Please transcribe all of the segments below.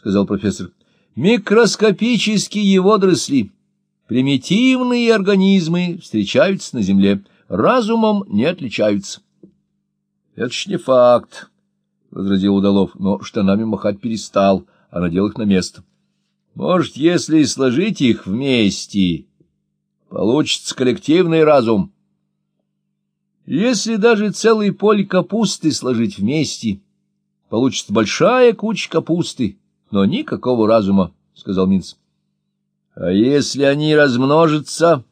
сказал профессор. — Микроскопические водоросли, примитивные организмы встречаются на Земле, разумом не отличаются. — Это ж не факт, — возразил Удалов, но штанами махать перестал, а надел их на место. — Может, если сложить их вместе, получится коллективный разум. Если даже целый поле капусты сложить вместе, получится большая куча капусты, но никакого разума, — сказал Минц. — А если они размножатся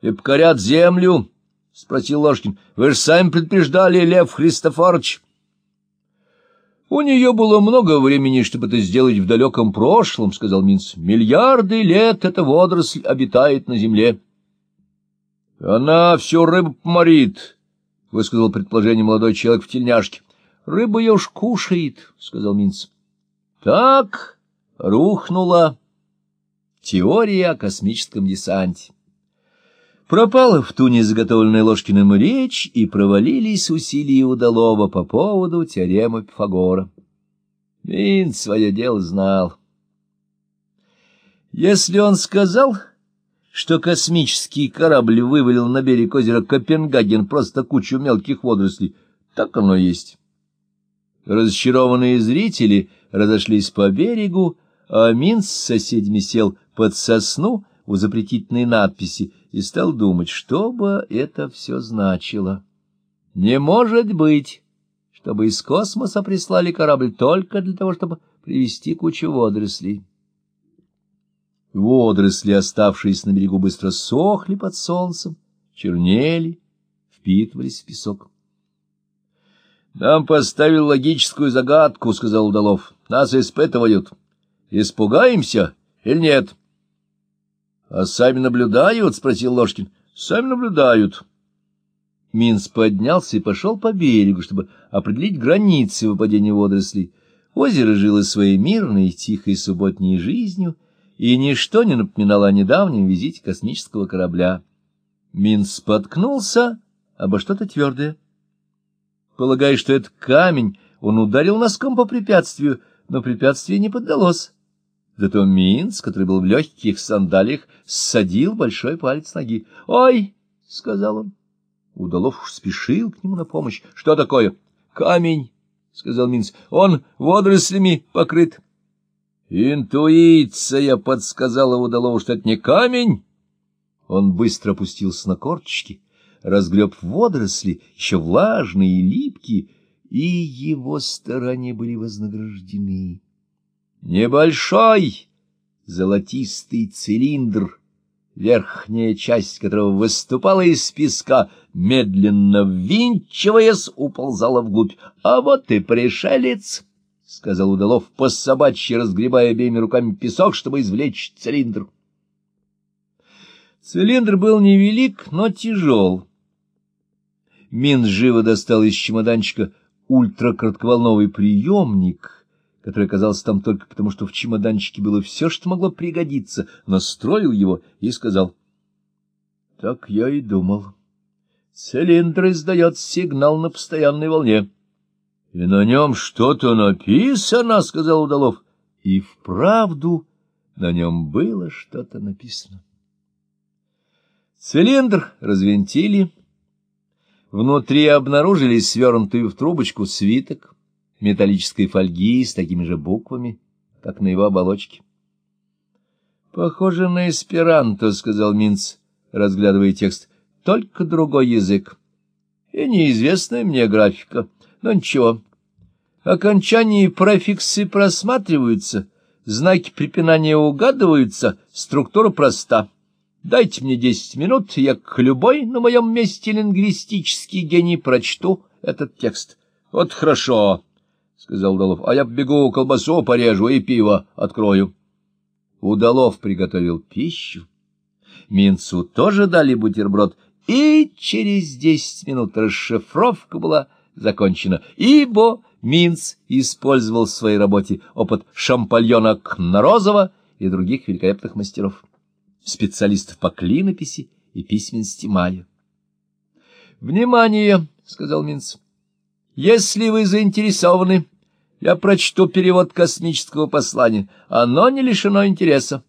и покорят землю? — спросил Ложкин. — Вы же сами предупреждали, Лев Христофорович. — У нее было много времени, чтобы это сделать в далеком прошлом, — сказал Минц. — Миллиарды лет эта водоросль обитает на земле. — Она всю рыбу поморит, — высказал предположение молодой человек в тельняшке. — Рыба ее уж кушает, — сказал Минц. Так рухнула теория о космическом десанте. Пропала в туне заготовленная Ложкиным речь, и провалились усилия удалого по поводу теоремы Пифагора. Мин свое дело знал. Если он сказал, что космический корабль вывалил на берег озера Копенгаген просто кучу мелких водорослей, так оно и есть. Разочарованные зрители разошлись по берегу, а Мин с соседями сел под сосну у запретительной надписи и стал думать, что бы это все значило. Не может быть, чтобы из космоса прислали корабль только для того, чтобы привезти кучу водорослей. Водоросли, оставшиеся на берегу, быстро сохли под солнцем, чернели, впитывались в песок. — Нам поставил логическую загадку, — сказал Удалов. — Нас испытывают. Испугаемся или нет? — А сами наблюдают? — спросил Ложкин. — Сами наблюдают. Минц поднялся и пошел по берегу, чтобы определить границы выпадения водорослей. Озеро жило своей мирной, тихой субботней жизнью, и ничто не напоминало о недавнем визите космического корабля. Минц споткнулся обо что-то твердое. Полагая, что это камень, он ударил носком по препятствию, но препятствие не поддалось. Зато Минц, который был в легких сандалиях, ссадил большой палец ноги. «Ой!» — сказал он. Удалов спешил к нему на помощь. «Что такое?» «Камень!» — сказал Минц. «Он водорослями покрыт». «Интуиция!» — подсказала Удалову, что это не камень. Он быстро опустился на корточки разгреб водоросли, еще влажные и липкие, и его старания были вознаграждены. Небольшой золотистый цилиндр, верхняя часть которого выступала из песка, медленно ввинчиваясь, уползала вглубь. — А вот и пришелец! — сказал Удалов, по собачьи разгребая обеими руками песок, чтобы извлечь цилиндр. Цилиндр был невелик, но тяжел. Мин живо достал из чемоданчика ультракоротковолновый приемник, который оказался там только потому, что в чемоданчике было все, что могло пригодиться, настроил его и сказал. — Так я и думал. Цилиндр издает сигнал на постоянной волне. — И на нем что-то написано, — сказал Удалов. И вправду на нем было что-то написано. Цилиндр развинтили, Внутри обнаружили свернутую в трубочку свиток металлической фольги с такими же буквами, как на его оболочке. — Похоже на эсперанто, — сказал Минц, разглядывая текст, — только другой язык. И неизвестная мне графика, но ничего. Окончания и префиксы просматриваются, знаки препинания угадываются, структура проста. Дайте мне десять минут, я к любой на моем месте лингвистический гений прочту этот текст. — Вот хорошо, — сказал Удалов, — а я побегу колбасу порежу и пиво открою. Удалов приготовил пищу. Минцу тоже дали бутерброд, и через десять минут расшифровка была закончена, ибо Минц использовал в своей работе опыт Шампальона Кнорозова и других великолепных мастеров специалистов по клинописи и письменности Майя. «Внимание!» — сказал Минц. «Если вы заинтересованы Я прочту перевод космического послания. Оно не лишено интереса.